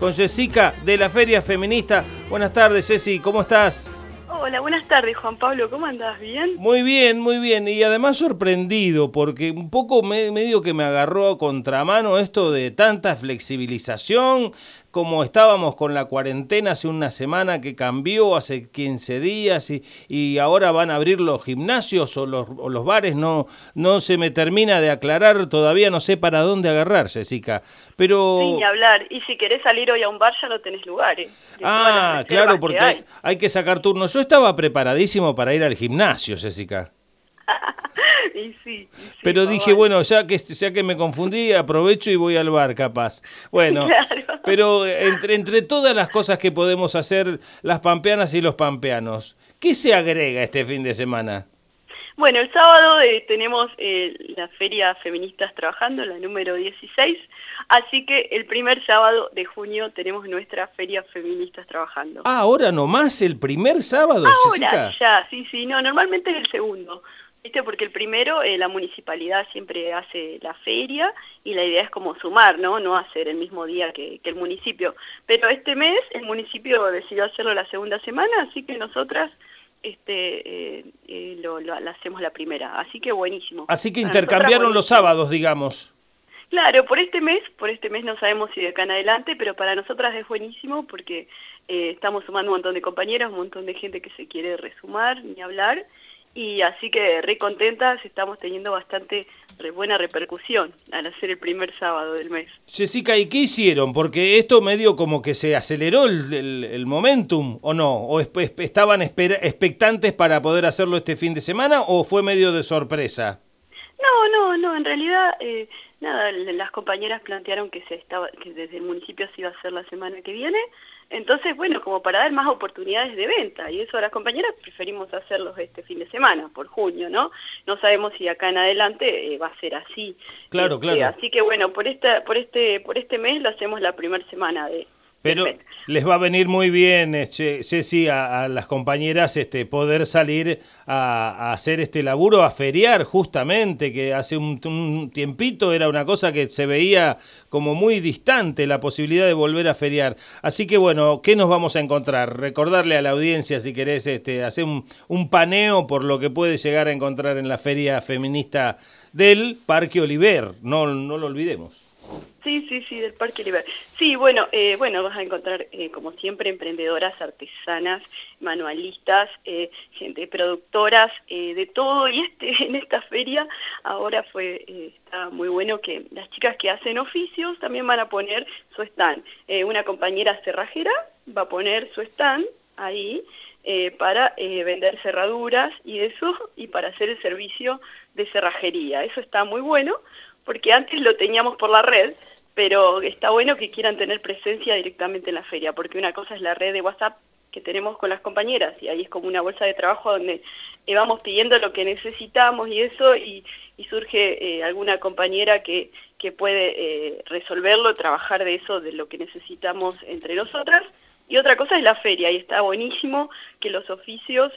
con Jessica de la Feria Feminista. Buenas tardes, Jessy, ¿cómo estás? Hola, buenas tardes, Juan Pablo, ¿cómo andás? ¿Bien? Muy bien, muy bien. Y además sorprendido, porque un poco medio que me agarró a contramano esto de tanta flexibilización, como estábamos con la cuarentena hace una semana que cambió hace 15 días y, y ahora van a abrir los gimnasios o los, o los, bares, no, no se me termina de aclarar, todavía no sé para dónde agarrar, Jessica. Pero... Sin hablar, y si querés salir hoy a un bar ya no tenés lugar. ¿eh? Ah, claro, porque hay. hay que sacar turnos. Yo estaba preparadísimo para ir al gimnasio, Jessica. Pero dije, bueno, ya que, ya que me confundí, aprovecho y voy al bar, capaz. Bueno, pero entre, entre todas las cosas que podemos hacer las pampeanas y los pampeanos, ¿qué se agrega este fin de semana? Bueno, el sábado eh, tenemos eh, la Feria Feministas Trabajando, la número 16, así que el primer sábado de junio tenemos nuestra Feria Feministas Trabajando. Ah, ahora nomás el primer sábado, Ahora, ya, sí, sí, no, normalmente es el segundo. ¿Viste? Porque el primero, eh, la municipalidad siempre hace la feria y la idea es como sumar, ¿no? No hacer el mismo día que, el municipio. Pero este mes el municipio decidió hacerlo la segunda semana, así que nosotras este, eh, eh, lo, hacemos la primera. Así que buenísimo. Así que intercambiaron los sábados, digamos. Claro, por este mes, por este mes no sabemos si de acá en adelante, pero para nosotras es buenísimo porque estamos sumando un montón de compañeras, un montón de gente que se quiere resumar ni hablar y así que re contentas, estamos teniendo bastante buena repercusión al hacer el primer sábado del mes. Jessica, ¿y qué hicieron? Porque esto medio como que se aceleró el, momentum, ¿o no? ¿O estaban expectantes para poder hacerlo este fin de semana o fue medio de sorpresa? No, no, no, en realidad, eh, nada, las compañeras plantearon que, se estaba, que desde el municipio se iba a hacer la semana que viene, entonces, bueno, como para dar más oportunidades de venta, y eso a las compañeras preferimos hacerlos este fin de semana, por junio, ¿no? No sabemos si acá en adelante eh, va a ser así. Claro, este, claro. Así que bueno, por, esta, por, este, por este mes lo hacemos la primera semana de, pero les va a venir muy bien, este, Ceci, a, las compañeras este, poder salir a, hacer este laburo, a feriar justamente, que hace un, tiempito era una cosa que se veía como muy distante la posibilidad de volver a feriar. Así que bueno, ¿qué nos vamos a encontrar? Recordarle a la audiencia, si querés, este, hacer un, un paneo por lo que puede llegar a encontrar en la feria feminista del Parque Oliver, no, no lo olvidemos. Sí, sí, sí, del Parque Liber. Sí, bueno, eh, bueno, vas a encontrar, eh, como siempre, emprendedoras, artesanas, manualistas, eh, gente, productoras, de todo. Y este, en esta feria ahora fue, está muy bueno que las chicas que hacen oficios también van a poner su stand. una compañera cerrajera va a poner su stand ahí para vender cerraduras y eso, y para hacer el servicio de cerrajería. Eso está muy bueno, porque antes lo teníamos por la red, pero está bueno que quieran tener presencia directamente en la feria, porque una cosa es la red de WhatsApp que tenemos con las compañeras, y ahí es como una bolsa de trabajo donde eh, vamos pidiendo lo que necesitamos y eso, y, surge eh, alguna compañera que, que puede eh, resolverlo, trabajar de eso, de lo que necesitamos entre nosotras, y otra cosa es la feria, y está buenísimo que los oficios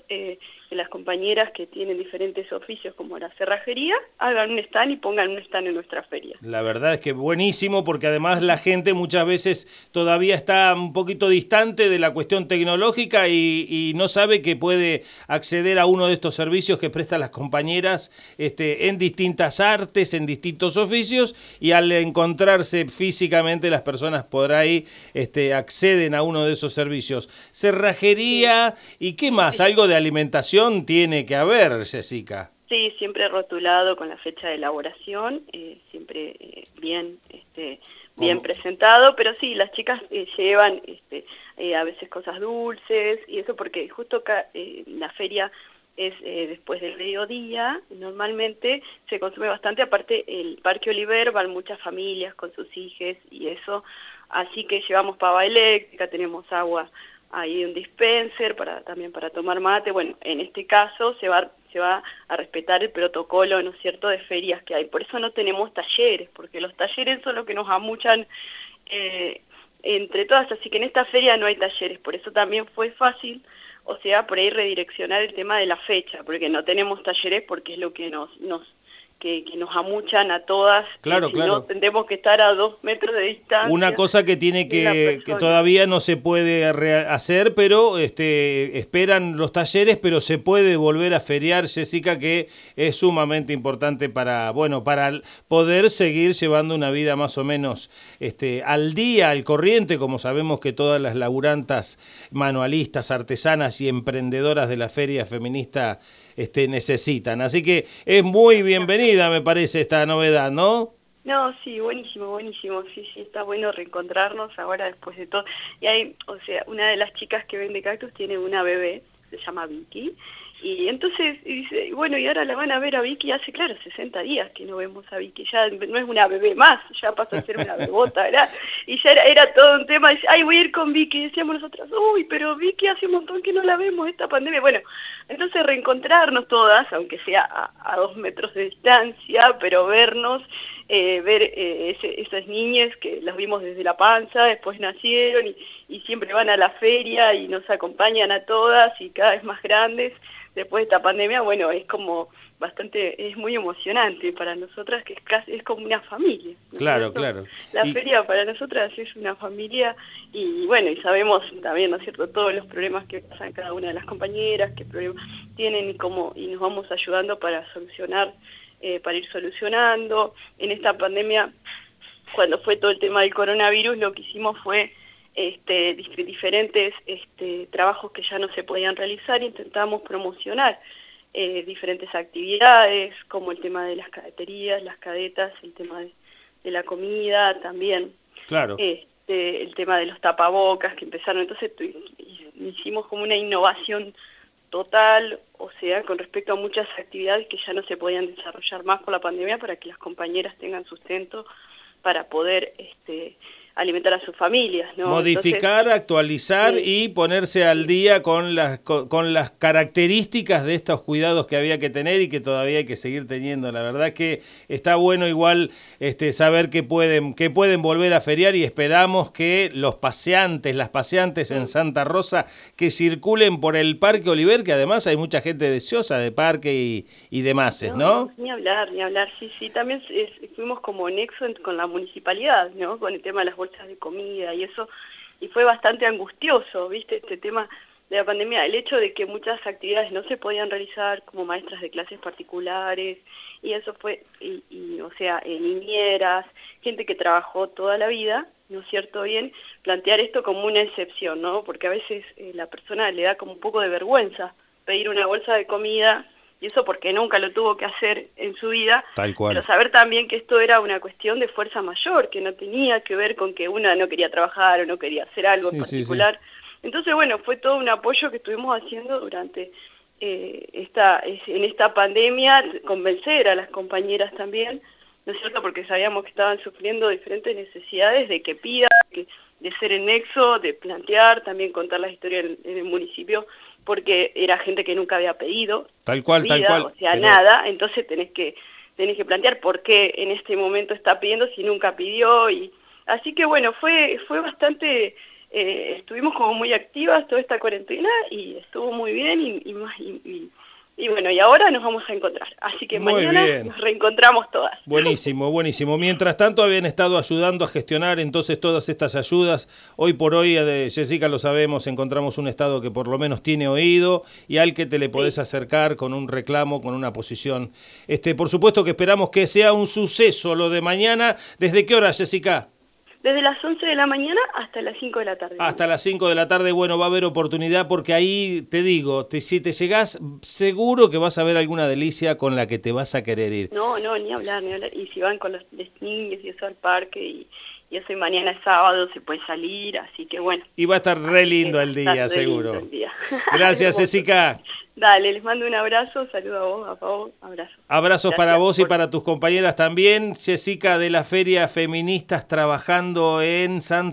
que las compañeras que tienen diferentes oficios como la cerrajería hagan un stand y pongan un stand en nuestra feria. La verdad es que buenísimo porque además la gente muchas veces todavía está un poquito distante de la cuestión tecnológica y, no sabe que puede acceder a uno de estos servicios que prestan las compañeras este, en distintas artes, en distintos oficios y al encontrarse físicamente las personas por ahí este, acceden a uno de esos servicios. Cerrajería y qué más, algo de alimentación tiene que haber, Jessica. Sí, siempre rotulado con la fecha de elaboración, eh, siempre eh, bien, este, bien presentado, pero sí, las chicas eh, llevan este, a veces cosas dulces y eso porque justo acá la feria es después del mediodía, normalmente se consume bastante, aparte el Parque Oliver van muchas familias con sus hijos y eso, así que llevamos pava eléctrica, tenemos agua hay un dispenser para, también para tomar mate. Bueno, en este caso se va, se va a respetar el protocolo, ¿no es cierto?, de ferias que hay. Por eso no tenemos talleres, porque los talleres son los que nos amuchan eh, entre todas, así que en esta feria no hay talleres. Por eso también fue fácil, o sea, por ahí redireccionar el tema de la fecha, porque no tenemos talleres porque es lo que nos, nos que, nos amuchan a todas. Claro, claro. No tendremos que estar a dos metros de distancia. Una cosa que tiene que, que todavía no se puede hacer, pero este, esperan los talleres, pero se puede volver a feriar, Jessica, que es sumamente importante para, bueno, para poder seguir llevando una vida más o menos este, al día, al corriente, como sabemos que todas las laburantas manualistas, artesanas y emprendedoras de la feria feminista este, necesitan. Así que es muy bienvenida, me parece, esta novedad, ¿no? No, sí, buenísimo, buenísimo. Sí, sí, está bueno reencontrarnos ahora después de todo. Y hay, o sea, una de las chicas que vende cactus tiene una bebé, se llama Vicky, y entonces dice, bueno, y ahora la van a ver a Vicky hace, claro, 60 días que no vemos a Vicky, ya no es una bebé más, ya pasó a ser una bebota, ¿verdad? Y ya era, todo un tema, dice, ay, voy a ir con Vicky, decíamos nosotros, uy, pero Vicky hace un montón que no la vemos esta pandemia. Bueno, entonces reencontrarnos todas, aunque sea a, dos metros de distancia, pero vernos, eh, ver eh, esas niñas que las vimos desde la panza, después nacieron y, y siempre van a la feria y nos acompañan a todas y cada vez más grandes después de esta pandemia, bueno, es como bastante, es muy emocionante para nosotras, que es casi, es como una familia. Claro, claro. La feria para nosotras es una familia y bueno, y sabemos también, ¿no es cierto?, todos los problemas que pasan cada una de las compañeras, qué problemas tienen y cómo, y nos vamos ayudando para solucionar, eh, para ir solucionando. En esta pandemia, cuando fue todo el tema del coronavirus, lo que hicimos fue este, diferentes este, trabajos que ya no se podían realizar, intentamos promocionar eh, diferentes actividades, como el tema de las cadeterías, las cadetas, el tema de, la comida también. Claro. Este, el tema de los tapabocas que empezaron, entonces hicimos como una innovación total, o sea, con respecto a muchas actividades que ya no se podían desarrollar más por la pandemia para que las compañeras tengan sustento para poder este, alimentar a sus familias. ¿no? Modificar, actualizar y ponerse al día con las, con, las características de estos cuidados que había que tener y que todavía hay que seguir teniendo. La verdad que está bueno igual este, saber que pueden, que pueden volver a feriar y esperamos que los paseantes, las paseantes en Santa Rosa, que circulen por el Parque Oliver, que además hay mucha gente deseosa de parque y, y demás, ¿no? Ni hablar, ni hablar, sí, sí. También fuimos como nexo con la municipalidad, ¿no? Con el tema de las de comida y eso, y fue bastante angustioso, ¿viste? Este tema de la pandemia, el hecho de que muchas actividades no se podían realizar como maestras de clases particulares, y eso fue, y, o sea, niñeras, gente que trabajó toda la vida, ¿no es cierto? Bien, plantear esto como una excepción, ¿no? Porque a veces eh, la persona le da como un poco de vergüenza pedir una bolsa de comida y eso porque nunca lo tuvo que hacer en su vida, Tal cual. pero saber también que esto era una cuestión de fuerza mayor, que no tenía que ver con que una no quería trabajar o no quería hacer algo en particular. Entonces, bueno, fue todo un apoyo que estuvimos haciendo durante eh, esta, en esta pandemia, convencer a las compañeras también, ¿no es cierto? Porque sabíamos que estaban sufriendo diferentes necesidades de que pidan, de ser el nexo, de plantear, también contar la historia en el municipio porque era gente que nunca había pedido. Tal cual, tal cual. O sea, nada, entonces tenés que, tenés que plantear por qué en este momento está pidiendo si nunca pidió. y Así que bueno, fue, fue bastante, eh, estuvimos como muy activas toda esta cuarentena y estuvo muy bien y, y, y bueno, y ahora nos vamos a encontrar. Así que mañana nos reencontramos todas. Buenísimo, buenísimo. Mientras tanto habían estado ayudando a gestionar entonces todas estas ayudas. Hoy por hoy, eh, Jessica, lo sabemos, encontramos un Estado que por lo menos tiene oído y al que te le podés acercar con un reclamo, con una posición. Este, por supuesto que esperamos que sea un suceso lo de mañana. ¿Desde qué hora, Jessica? Desde las 11 de la mañana hasta las 5 de la tarde. Hasta las 5 de la tarde, bueno, va a haber oportunidad porque ahí te digo, si te llegás, seguro que vas a ver alguna delicia con la que te vas a querer ir. No, no, ni hablar, ni hablar. Y si van con los, niños y eso al parque y, y eso mañana es sábado se puede salir, así que bueno. Y va a estar re lindo el día, seguro. Gracias, Jessica. Dale, les mando un abrazo, saludo a vos, a Pau, abrazo. Abrazos para vos y para tus compañeras también. Jessica de la Feria Feministas trabajando en Santa